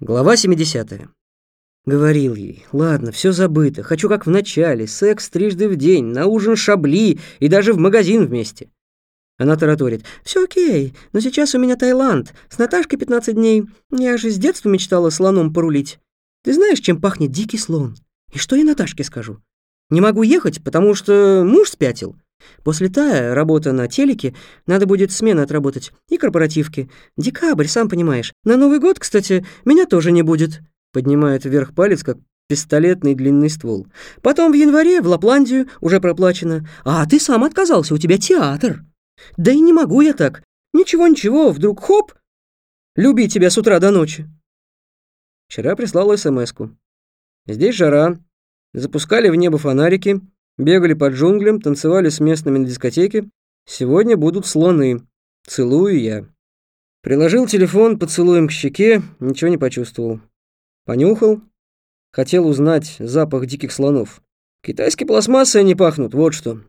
Глава 70. Говорил ей, ладно, все забыто, хочу как в начале, секс трижды в день, на ужин шабли и даже в магазин вместе. Она тараторит, все окей, но сейчас у меня Таиланд, с Наташкой 15 дней, я же с детства мечтала слоном порулить. Ты знаешь, чем пахнет дикий слон? И что я Наташке скажу? Не могу ехать, потому что муж спятил. После тая, работа на телеке, надо будет смены отработать и корпоративки. Декабрь, сам понимаешь. На Новый год, кстати, меня тоже не будет. Поднимает вверх палец, как пистолетный длинный ствол. Потом в январе в Лапландию уже проплачено. А ты сам отказался, у тебя театр. Да и не могу я так. Ничего-ничего, вдруг хоп, люби тебя с утра до ночи. Вчера прислал смс-ку. Здесь жара. Запускали в небо фонарики, Бегали по джунглям, танцевали с местными на дискотеке. Сегодня будут слоны. Целую я. Приложил телефон поцелуем к щеке, ничего не почувствовал. Понюхал. Хотел узнать запах диких слонов. Китайские пластмассы не пахнут, вот что.